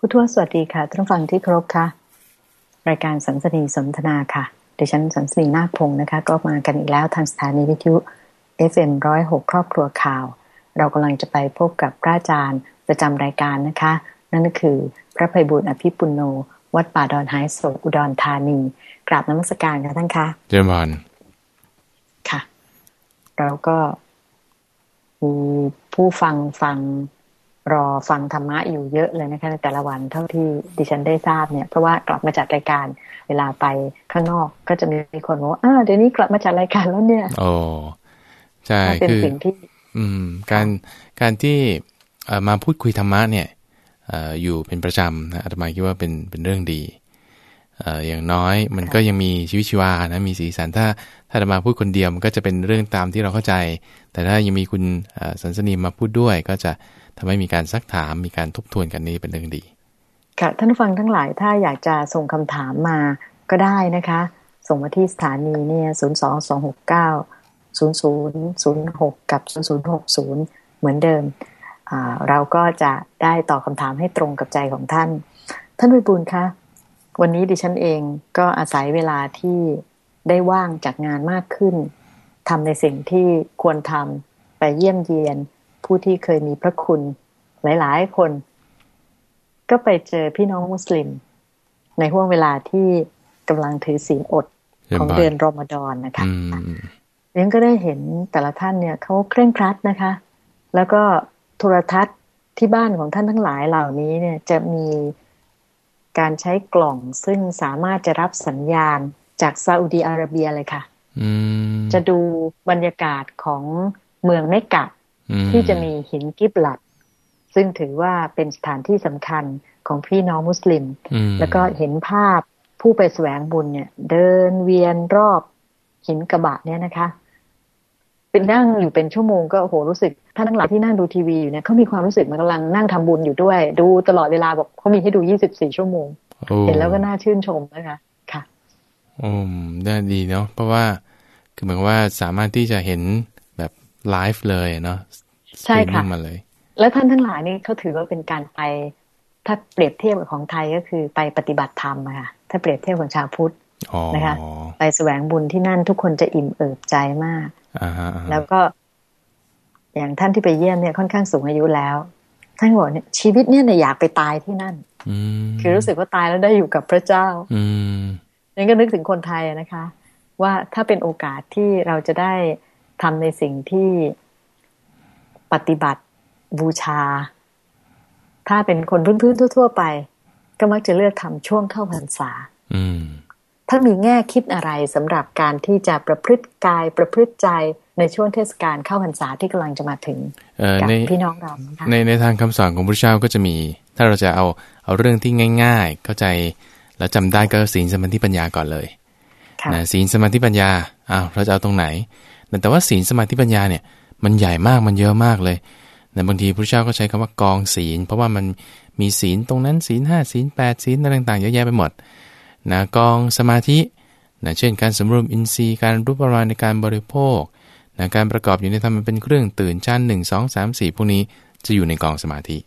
ผู้ทวสวัสดีค่ะท่านฟังที่เคารพค่ะ รายการสันสนีสนทนาค่ะดิฉันสันสนีนาคพงศ์นะคะ ก็มากันอีกแล้วทางสถานีวิทยุ FM106 ครอบครัวข่าว เรากำลังจะไปพบกับพระอาจารย์ประจำรายการนะคะ นั่นก็คือพระภัยบุญอภิปุโน วัดป่าดอนไฮโศกอุดรธานี กราบนมัสการค่ะท่านคะเจริญพรค่ะ เราก็มีผู้ฟังฟัง รอฟังธรรมะอยู่เยอะเลยนะคะในแต่ละวันเท่าที่ดิฉันได้ทราบเนี่ย เพราะว่ากลับมาจัดรายการเวลาไปข้างนอกก็จะมีคนบอกว่าอ้าวเดี๋ยวนี้กลับมาจัดรายการแล้วเนี่ยโอ้ใช่เป็นคือสิ่งที่ อืม การการที่เอ่อมาพูดคุยธรรมะเนี่ยเอ่ออยู่เป็นประจำนะอาตมาคิดว่าเป็นเป็นเรื่องดีเอ่ออย่างน้อยมันก็ยังมีชีวิตชีวานะมีสีสันถ้าถ้าอาตมาพูดคนเดียวมันก็จะเป็นเรื่องตามที่เราเข้าใจ แต่ถ้ายังมีคุณเอ่อสันสนีมาพูดด้วย ก็จะทำให้มีการซักถามมีการทบทวนกันนี่เป็นเรื่องดี ค่ะท่านผู้ฟังทั้งหลายถ้าอยากจะส่งคำถามมาก็ได้นะคะ ส่งมาที่สถานีเนี่ยศูนย์สองสองหกเก้าศูนย์ศูนย์ศูนย์หกกับศูนย์ศูนย์หกศูนย์เหมือนเดิมอ่าเราก็จะได้ตอบคำถามให้ตรงกับใจของท่าน ท่านวิบูลย์คะ วันนี้ดิฉันเองก็อาศัยเวลาที่ได้ว่างจากงานมากขึ้นทำในสิ่งที่ควรทำไปเยี่ยมเยียน ผู้ที่เคยมีพระคุณหลาย ๆ คน ก็ไปเจอพี่น้องมุสลิม ในห่วงเวลาที่กำลังถือศีลอดของเดือนรอมฎอนนะคะอืมเรียนก็ได้เห็นแต่ละท่านเนี่ยเขาเคร่งครัดนะคะ แล้วก็โทรทัศน์ที่บ้านของท่านทั้งหลายเหล่านี้เนี่ยจะมี การใช้กล่องซึ่งสามารถจะรับสัญญาณจากซาอุดีอาระเบียเลยค่ะอืมจะดูบรรยากาศของเมืองเมกะอืที่จะมีหินกิบลัด ซึ่งถือว่าเป็นสถานที่สำคัญของพี่น้องมุสลิมอืมแล้วก็เห็นภาพผู้ไปแสวงบุญเนี่ย เดินเวียนรอบหินกระบะเนี่ยนะคะ เป็นนั่งอยู่เป็นชั่วโมงก็โอ้โหรู้สึกท่านทั้งหลายที่นั่งดูทีวีอยู่เนี่ยเขามีความรู้สึกเหมือนกำลังนั่งทำบุญอยู่ด้วย ดูตลอดเวลาบอกเขามีให้ดู 24 ชั่วโมงโอ้เห็นแล้วก็น่าชื่นชมนะคะค่ะอืมได้ดีเนาะเพราะว่าคือเหมือนกับว่าสามารถที่จะเห็นแบบไลฟ์เลยเนาะใช่ค่ะสตรีมมิ่งมาเลย แล้วท่านทั้งหลายนี่เขาถือว่าเป็นการไปถ้าเปรียบเทียบกับของไทยก็คือไปปฏิบัติธรรมอะค่ะถ้าเปรียบเทียบกับชาวพุทธอ๋อนะคะไปแสวงบุญที่นั่นทุกคนจะอิ่มเอิบใจมากอ่าฮะอ่าฮะ แล้วก็ อย่างท่านที่ไปเยี่ยมเนี่ยค่อนข้างสูงอายุแล้ว ท่านบอกเนี่ยชีวิตเนี่ยเนี่ยอยากไปตายที่นั่นอืมคือรู้สึกว่าตายแล้วได้อยู่กับพระเจ้า อืมนั่นก็นึกถึงคนไทยอะนะคะ ว่าถ้าเป็นโอกาสที่เราจะได้ทำในสิ่งที่ปฏิบัติบูชา ถ้าเป็นคนพื้นๆทั่ว ๆ ไป ก็มักจะเลือกทำช่วงเข้าพรรษาอืม ถ้ามีแง่คิดอะไรสำหรับการที่จะประพฤติกายประพฤติใจในช่วงเทศกาลเข้าพรรษาที่กำลังจะมาถึงเอ่อกับในพี่น้องเรานะคะในในทางคำสอนของพระเจ้าก็จะมี ถ้าเราจะเอาเอาเรื่องที่ง่าย ๆ เข้าใจแล้วจำได้ก็ศีลสมาธิปัญญาก่อนเลยค่ะนะศีลสมาธิปัญญาอ้าวเราจะเอาตรงไหน แต่ว่าศีลสมาธิปัญญาเนี่ยมันใหญ่มากมันเยอะมากเลยนะบางทีพระเจ้าก็ใช้คำว่ากองศีล เพราะว่ามันมีศีลตรงนั้นศีลห้าศีลแปดศีลอะไรต่างๆเยอะแยะไปหมด นะกองสมาธินะเช่นการสำรวมอินทรีย์การรู้ประมาณในการบริโภคนะการประกอบอยู่ในธรรมเป็นเครื่องตื่นชั้น1 2 3 4 พวกนี้จะอยู่ในกองสมาธิ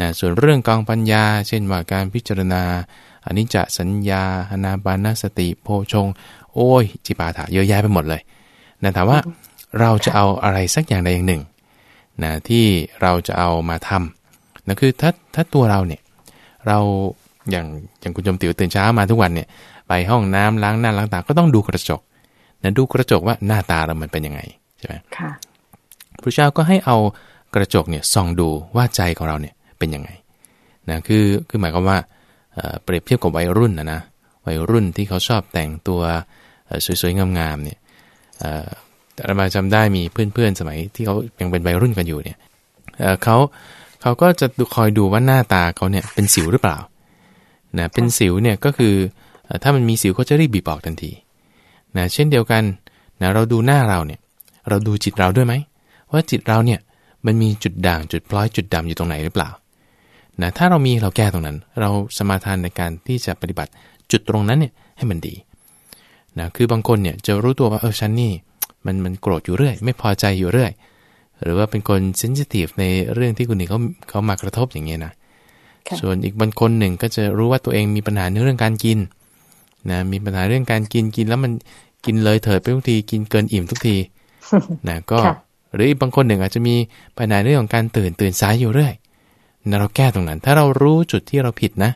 นะส่วนเรื่องกองปัญญา เช่นว่าการพิจารณาอนิจจสัญญาอนาปานสติโพชง โอ้ยจิปาถะเยอะแยะไปหมดเลยนะถามว่าเราจะเอาอะไรสักอย่างใดอย่างหนึ่งนะที่เราจะเอามาทำนะคือถ้าถ้าตัวเราเนี่ยเรา อย่างอย่างคุณจมติ๋วตื่นเช้ามาทุกวันเนี่ยไปห้องน้ำล้างหน้าล้างตาก็ต้องดูกระจกนะดูกระจกว่าหน้าตาเรามันเป็นยังไงใช่ไหมค่ะพระเจ้าก็ให้เอากระจกเนี่ยส่องดูว่าใจของเราเนี่ยเป็นยังไงนะคือคือหมายความว่าเอ่อเปรียบเทียบกับวัยรุ่นนะนะวัยรุ่นที่เขาชอบแต่งตัวเอ่อสวยๆงามๆเนี่ยเอ่อแต่เรามาจำได้มีเพื่อนๆสมัยที่เขายังเป็นวัยรุ่นกันอยู่เนี่ยเอ่อเขาเขาก็จะดูคอยดูว่าหน้าตาเขาเนี่ยเป็นสิวหรือเปล่า นะเป็นสิวเนี่ยก็คือถ้ามันมีสิวเขาจะรีบบีบออกทันทีนะเช่นเดียวกันนะเราดูหน้าเราเนี่ยเราดูจิตเราด้วยไหมว่าจิตเราเนี่ยมันมีจุดด่างจุดพลอยจุดดำอยู่ตรงไหนหรือเปล่านะถ้าเรามีเราแก้ตรงนั้น เราสมาทานในการที่จะปฏิบัติจุดตรงนั้นเนี่ยให้มันดีนะคือบางคนเนี่ยจะรู้ตัวว่าเออฉันนี่มันมันโกรธอยู่เรื่อย ไม่พอใจอยู่เรื่อย หรือว่าเป็นคนเซนซิทีฟในเรื่องที่คนอื่นเขาเขามากระทบอย่างเงี้ยนะ ส่วนอีกบางคนหนึ่งก็จะรู้ว่าตัวเองมีปัญหาในเรื่องการกินนะมีปัญหาเรื่องการกินกินแล้วมันกินเลยเถิดไปทุกทีกินเกินอิ่มทุกทีนะก็หรืออีกบางคนหนึ่งอาจจะมีปัญหาเรื่องของการตื่นตื่นสายอยู่เรื่อยนะเราแก้ตรงนั้น ถ้าเรารู้จุดที่เราผิดนะ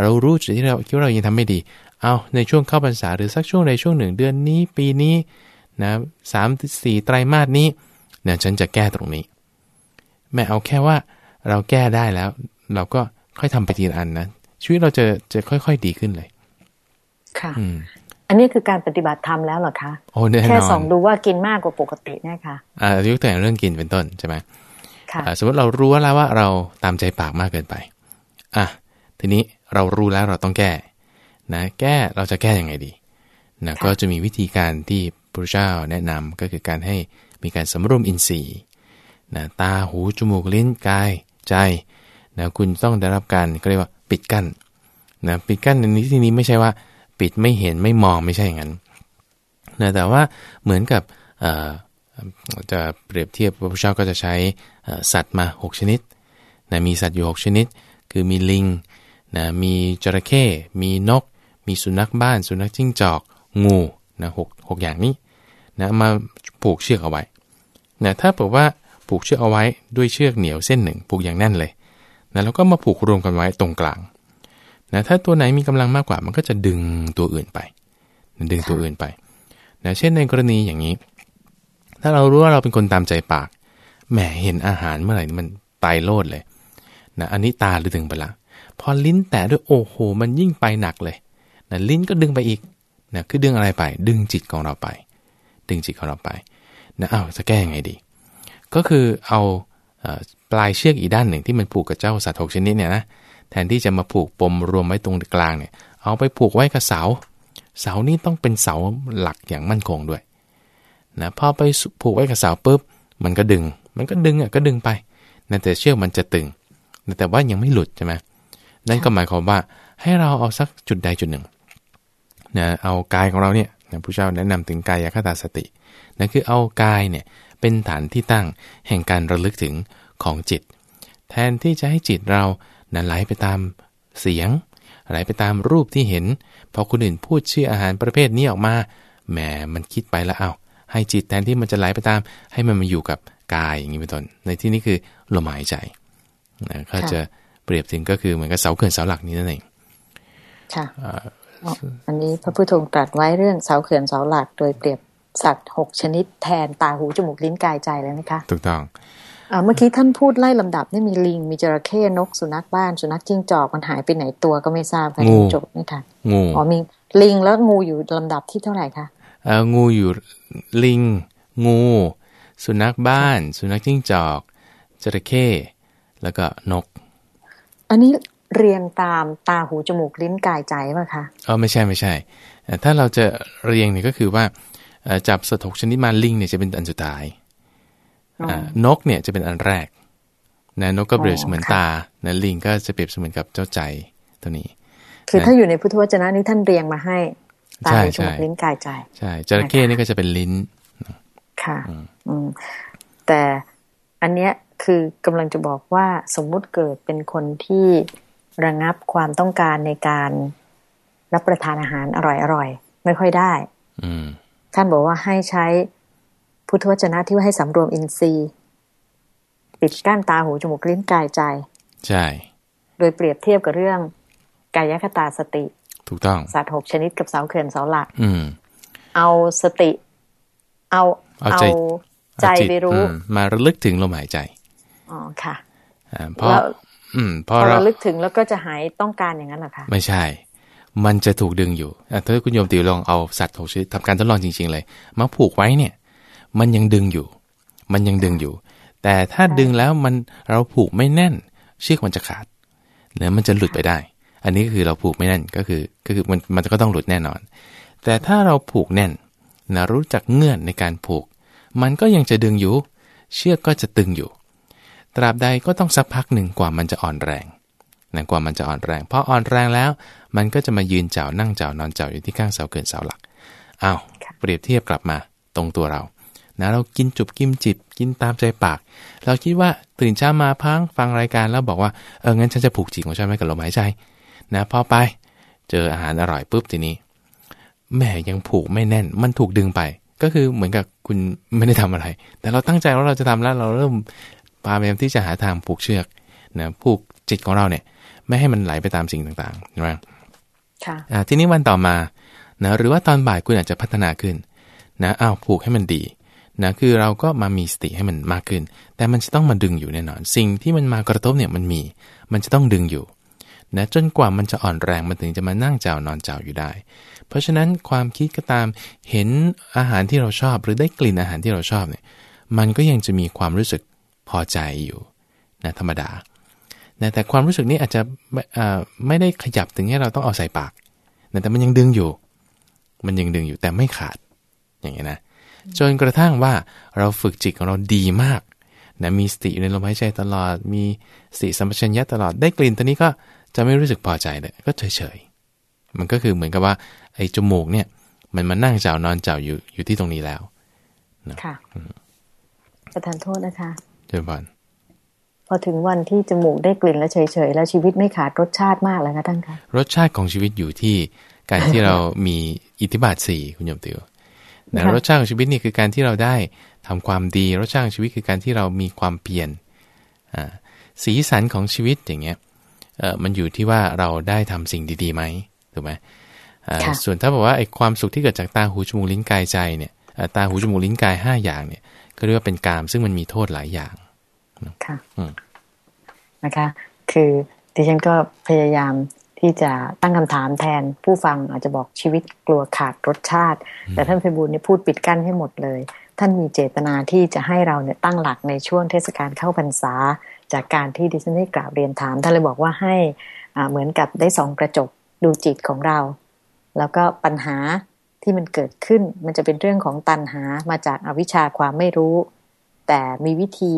เรารู้จุดที่เราคิดว่าเรายังทำไม่ดี เอาในช่วงเข้าพรรษาหรือสักช่วงในช่วงหนึ่งเดือนนี้ปีนี้นะสามสี่ไตรมาสนี้เนี่ยฉันจะแก้ตรงนี้ แม่เอาแค่ว่าเราแก้ได้แล้ว เราก็ ค่อยทำไปทีละอันนะชีวิตเราจะจะค่อย ๆ ดีขึ้นเลย ค่ะอันนี้คือการปฏิบัติธรรมแล้วเหรอคะโอ้แน่นอนแค่ส่องดูว่ากินมากกว่าปกติเนี่ยค่ะอ่ายกตัวอย่างเรื่องกินเป็นต้นใช่ไหมค่ะสมมติเรารู้แล้วว่าเราตามใจปากมากเกินไปอะทีนี้เรารู้แล้วเราต้องแก้ นะ แก้เราจะแก้ยังไงดีนะก็จะมีวิธีการที่พระเจ้าแนะนำก็คือการให้มีการสำรวมอินทรีย์นะตาหูจมูกลิ้นกายใจ นะคุณต้องได้รับการเรียกว่าปิดกั้นนะปิดกั้นในที่นี้ไม่ใช่ว่า ปิดไม่เห็นไม่มองไม่ใช่อย่างนั้นนะแต่ว่าเหมือนกับจะเปรียบเทียบพระพุทธเจ้าก็จะใช้สัตว์มา 6 ชนิดนะมีสัตว์อยู่ 6 ชนิด คือมีลิงนะมีจระเข้มีนก มีสุนัขบ้าน สุนัขจิ้งจอก งูนะหกหกอย่างนี้นะมาผูกเชือกเอาไว้นะถ้าบอกว่าผูกเชือกเอาไว้ด้วยเชือกเหนียวเส้นหนึ่งผูกอย่างแน่นเลย นะแล้วก็มาผูกรวมกันไว้ตรงกลางนะถ้าตัวไหนมีกำลังมากกว่ามันก็จะดึงตัวอื่นไป ดึงตัวอื่นไปนะเช่นในกรณีอย่างนี้ ถ้าเรารู้ว่าเราเป็นคนตามใจปาก แหมเห็นอาหารเมื่อไหร่มันตายโลดเลยนะอันนี้ตาหรือดึงไปละ พอลิ้นแตะด้วยโอ้โห มันยิ่งไปหนักเลยนะลิ้นก็ดึงไปอีกนะคือดึงอะไรไป ดึงจิตของเราไป ดึงจิตของเราไปนะอ้าวจะแก้ยังไงดี ก็คือเอา ปลายเชือกอีกด้านหนึ่งที่มันผูกกับเจ้าสัตว์หกชนิดเนี่ยนะแทนที่จะมาผูกปมรวมไว้ตรงกลางเนี่ยเอาไปผูกไว้กับเสา เสานี่ต้องเป็นเสาหลักอย่างมั่นคงด้วยนะพอไปผูกไว้กับเสาปุ๊บมันก็ดึง มันก็ดึงอะก็ดึงไปนะแต่เชือกมันจะตึง แต่ว่ายังไม่หลุดใช่ไหมนั่นก็หมายความว่าให้เราเอาสักจุดใดจุดหนึ่งนะเอากายของเราเนี่ยนะผู้เจ้าแนะนำถึงกายคตาสตินั่นคือเอากายเนี่ยเป็นฐานที่ตั้งแห่งการระลึกถึงของจิต แทนที่จะให้จิตเรานั้นไหลไปตามเสียง ไหลไปตามรูปที่เห็น พอคนอื่นพูดชื่ออาหารประเภทนี้ออกมาแหมมันคิดไปแล้วเอาให้จิตแทนที่มันจะไหลไปตาม ให้มันมาอยู่กับกายอย่างนี้เป็นต้นในที่นี้คือลมหายใจนะก็จะเปรียบถึงก็คือเหมือนกับเสาเขื่อนเสาหลักนี้นั่นเองค่ะอันนี้พระพุทธองค์ตรัสไว้เรื่องเสาเขื่อนเสาหลัก โดยเปรียบ สัตว์หกชนิดแทนตาหูจมูกลิ้นกายใจแล้วนะคะ ถูกต้องเมื่อกี้ท่านพูดไล่ลำดับนี่มีลิงมีจระเข้นกสุนัขบ้าน สุนัขจิ้งจอกมันหายไปไหนตัวก็ไม่ทราบค่ะงูจบไม่ทันงูอ๋อมีลิงแล้วงูอยู่ลำดับที่เท่าไหร่คะเอองูอยู่ลิง งู สุนัขบ้าน สุนัขจิ้งจอกจระเข้แล้วก็นก อันนี้เรียงตามตาหูจมูกลิ้นกายใจป่ะคะอ๋อไม่ใช่ไม่ใช่ ถ้าเราจะเรียงเนี่ยก็คือว่า จับสัตว์หกชนิดมาลิงเนี่ยจะเป็นอันสุดท้ายนกเนี่ยจะเป็นอันแรกนะนกก็เปรียบเสมือนตานะลิงก็จะเปรียบเสมือนกับเจ้าใจตัวนี้ คือถ้าอยู่ในพุทธวจนะนี้ท่านเรียงมาให้ตาหูจมูกลิ้นกายใจ ใช่จระเข้นี่ก็จะเป็นลิ้น ค่ะ อืมแต่อันเนี้ยคือกำลังจะบอกว่าสมมุติเกิดเป็นคนที่ระงับความต้องการในการรับประทานอาหารอร่อยๆ ไม่ค่อยได้ อื ท่านบอกว่าให้ใช้พุทธวจนะที่ว่าให้สำรวมอินทรีย์ปิดกั้นตาหูจมูกลิ้นกายใจ ใช่ โดยเปรียบเทียบกับเรื่องกายคตาสติ ถูกต้องสัตว์หกชนิดกับเสาเขื่อนเสาหลัก อืม เอาสติ เอาเอาใจไปรู้ มาระลึกถึงลมหายใจ อ๋อค่ะอ่าเพราะอืมพอเราระลึกถึงแล้วก็จะหายต้องการอย่างนั้นหรอคะ ไม่ใช่ มันจะถูกดึงอยู่ถ้าคุณโยมติวลองเอาสัตว์หกชนิดทำการทดลองจริง ๆ เลย มาผูกไว้เนี่ย มันยังดึงอยู่ มันยังดึงอยู่ แต่ถ้าดึงแล้วมันเราผูกไม่แน่น เชือกมันจะขาดเนื้อมันจะหลุดไปได้ อันนี้ก็คือเราผูกไม่แน่นก็คือก็คือมันมันก็ต้องหลุดแน่นอน แต่ถ้าเราผูกแน่นนะรู้จักเงื่อนในการผูก มันก็ยังจะดึงอยู่ เชือกก็จะตึงอยู่ ตราบใดก็ต้องสักพักหนึ่งกว่ามันจะอ่อนแรง นะกว่ามันจะอ่อนแรงพออ่อนแรงแล้ว มันก็จะมายืนเจ้านั่งเจ้านอนเจ้าอยู่ที่ข้างเสาเกินเสาหลักอ้าวเปรียบเทียบกลับมาตรงตัวเรานะเรากินจุบกินจิบกินตามใจปาก เราคิดว่าตื่นเช้ามาพังฟังรายการแล้วบอกว่าเอองั้นฉันจะผูกจิตของฉันไว้กับลมหายใจนะพอไปเจออาหารอร่อยปุ๊บทีนี้แม่ยังผูกไม่แน่น มันถูกดึงไป ก็คือเหมือนกับคุณไม่ได้ทำอะไร แต่เราตั้งใจว่าเราจะทำแล้วเราเริ่มพยายามที่จะหาทางผูกเชือกนะผูกจิตของเราเนี่ย ไม่ให้มันไหลไปตามสิ่งต่างๆใช่ไหมค่ะทีนี้วันต่อมานะหรือว่าตอนบ่ายคุณอาจจะพัฒนาขึ้นนะอ้าวผูกให้มันดีนะคือเราก็มามีสติให้มันมากขึ้น แต่มันจะต้องมาดึงอยู่แน่นอน สิ่งที่มันมากระทบเนี่ยมันมี มันจะต้องดึงอยู่นะจนกว่ามันจะอ่อนแรงมันถึงจะมานั่งเจ้านอนเจ้าอยู่ได้ เพราะฉะนั้นความคิดก็ตามเห็นอาหารที่เราชอบ หรือได้กลิ่นอาหารที่เราชอบเนี่ยมันก็ยังจะมีความรู้สึกพอใจอยู่นะธรรมดา นะแต่ความรู้สึกนี้อาจจะไม่ได้ขยับถึงให้เราต้องเอาใส่ปากนะแต่มันยังดึงอยู่ มันยังดึงอยู่แต่ไม่ขาด อย่างนี้นะ จนกระทั่งว่าเราฝึกจิตของเราดีมากนะมีสติในลมหายใจตลอด มีสติสัมปชัญญะตลอด ได้กลิ่นตัวนี้ก็จะไม่รู้สึกพอใจเลยก็เฉยๆ มันก็คือเหมือนกับว่าไอ้จมูกเนี่ย มันมานั่งเจ้านอนเจ้าอยู่อยู่ที่ตรงนี้แล้วค่ะประทานโทษนะคะเชิญบอลพ อถึงวันที่จมูกได้กลิ่นแล้วเฉยๆ แล้วชีวิตไม่ขาดรสชาติมากแล้วคะท่านคะรสชาติของชีวิตอยู่ที่การที่เรามีอิทธิบาทสี่คุณโยมติวนะรสชาติของชีวิตนี่คือการที่เราได้ทำความดีรสชาติของชีวิตคือการที่เรามีความเพียรสีสันของชีวิตอย่างเงี้ยเออมันอยู่ที่ว่าเราได้ทำสิ่งดีๆไหมถูกไหมส่วนถ้าบอกว่าไอ้ความสุขที่เกิดจากตาหูจมูกลิ้นกายใจเนี่ยตาหูจมูกลิ้นกายห้าอย่างเนี่ยก็เรียกว่าเป็นกามซึ่งมันมีโทษหลายอย่างค่ะ นะคะ คือดิฉันก็พยายามที่จะตั้งคำถามแทนผู้ฟังอาจจะบอกชีวิตกลัวขาดรสชาติ แต่ท่านพิบูลนี่พูดปิดกั้นให้หมดเลย ท่านมีเจตนาที่จะให้เราเนี่ยตั้งหลักในช่วงเทศกาลเข้าพรรษา จากการที่ดิฉันได้กล่าวเรียนถามท่านเลยบอกว่าให้เหมือนกับได้สองกระจกดูจิตของเรา แล้วก็ปัญหาที่มันเกิดขึ้นมันจะเป็นเรื่องของตันหามาจากอาวิชชาความไม่รู้ แต่มีวิธี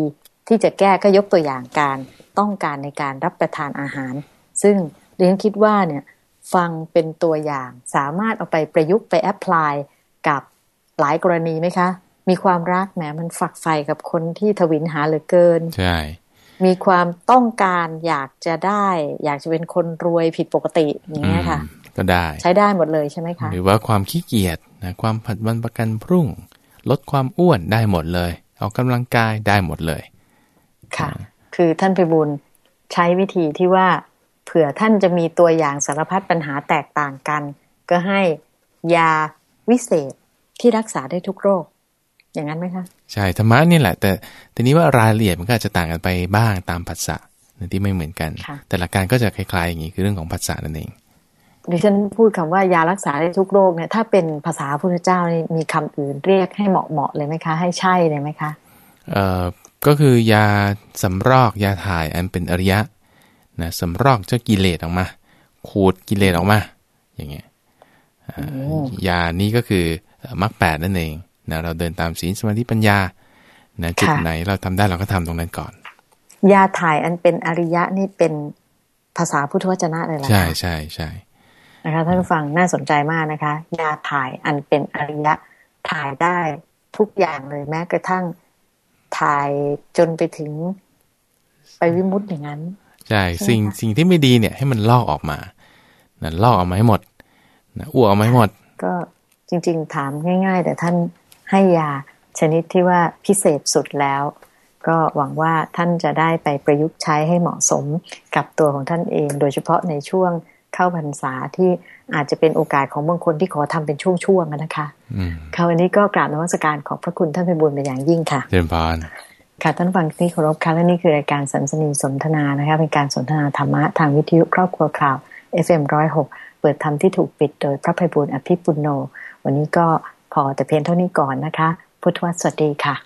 ที่จะแก้ก็ยกตัวอย่างการต้องการในการรับประทานอาหาร ซึ่งเรียนคิดว่าเนี่ยฟังเป็นตัวอย่างสามารถเอาไปประยุกต์ไปแอพพลายกับหลายกรณีไหมคะ มีความรักแหมมันฝักใฝ่กับคนที่ทวินหาเหลือเกิน ใช่ มีความต้องการอยากจะได้ อยากจะเป็นคนรวยผิดปกติอย่างเงี้ยค่ะ ก็ได้ ใช้ได้หมดเลยใช่ไหมคะ หรือว่าความขี้เกียจนะความผัดวันประกันพรุ่ง ลดความอ้วนได้หมดเลย ออกกำลังกายได้หมดเลย ค่ะ คือท่านไปบุญใช้วิธีที่ว่าเผื่อท่านจะมีตัวอย่างสารพัดปัญหาแตกต่างกัน ก็ให้ยาวิเศษที่รักษาได้ทุกโรค อย่างนั้นไหมคะ ใช่ธรรมะนี่แหละ แต่ทีนี้ว่ารายละเอียดมันก็อาจจะต่างกันไปบ้างตามภาษาที่ไม่เหมือนกัน แต่หลักการก็จะคล้ายๆอย่างนี้คือเรื่องของภาษานั่นเองดิฉันพูดคำว่ายารักษาได้ทุกโรคเนี่ยถ้าเป็นภาษาพุทธเจ้านี่มีคำอื่นเรียกให้เหมาะๆเลยไหมคะ ให้ใช่เลยไหมคะเอ่อ ก็คือยาสำรอกยาถ่ายอันเป็นอริยะนะสำรอกเจ้ากิเลสออกมา ขูดกิเลสออกมา อย่างเงี้ยยานี้ก็คือมรรคแปดนั่นเองนะเราเดินตามศีลสมาธิปัญญานะจุดไหนเราทำได้เราก็ทำตรงนั้นก่อน ยาถ่ายอันเป็นอริยะนี่เป็นภาษาพุทธวจนะเลยล่ะใช่ใช่ใช่นะคะท่านฟังน่าสนใจมากนะคะ ยาถ่ายอันเป็นอริยะถ่ายได้ทุกอย่างเลยแม้กระทั่ง ถ่ายจนไปถึงไปวิมุตต์อย่างนั้น ใช่สิ่งสิ่งที่ไม่ดีเนี่ย ให้มันลอกออกมานะลอกออกมาให้หมดนะอ้วกออกมาให้หมด ก็จริง ๆ ถามง่าย ๆ แต่ท่านให้ยาชนิดที่ว่าพิเศษสุดแล้ว ก็หวังว่าท่านจะได้ไปประยุกต์ใช้ให้เหมาะสมกับตัวของท่านเอง โดยเฉพาะในช่วง เข้าพรรษาที่อาจจะเป็นโอกาสของบางคนที่ขอทำเป็นช่วงๆนะคะค่ะวันนี้ก็กราบนมัสการขอบพระคุณท่านเป็นบุญเป็นอย่างยิ่งค่ะเรียนพานค่ะท่านฟังที่เคารพค่ะและนี่คือรายการสันสนีสนทนานะคะเป็นการสนทนาธรรมะทางวิทยุครอบครัวข่าว FM106 เปิดธรรมที่ถูกปิดโดยพระภัยบุญอภิปุโน วันนี้ก็พอแต่เพียงเท่านี้ก่อนนะคะ พุทธวสวัสดีค่ะ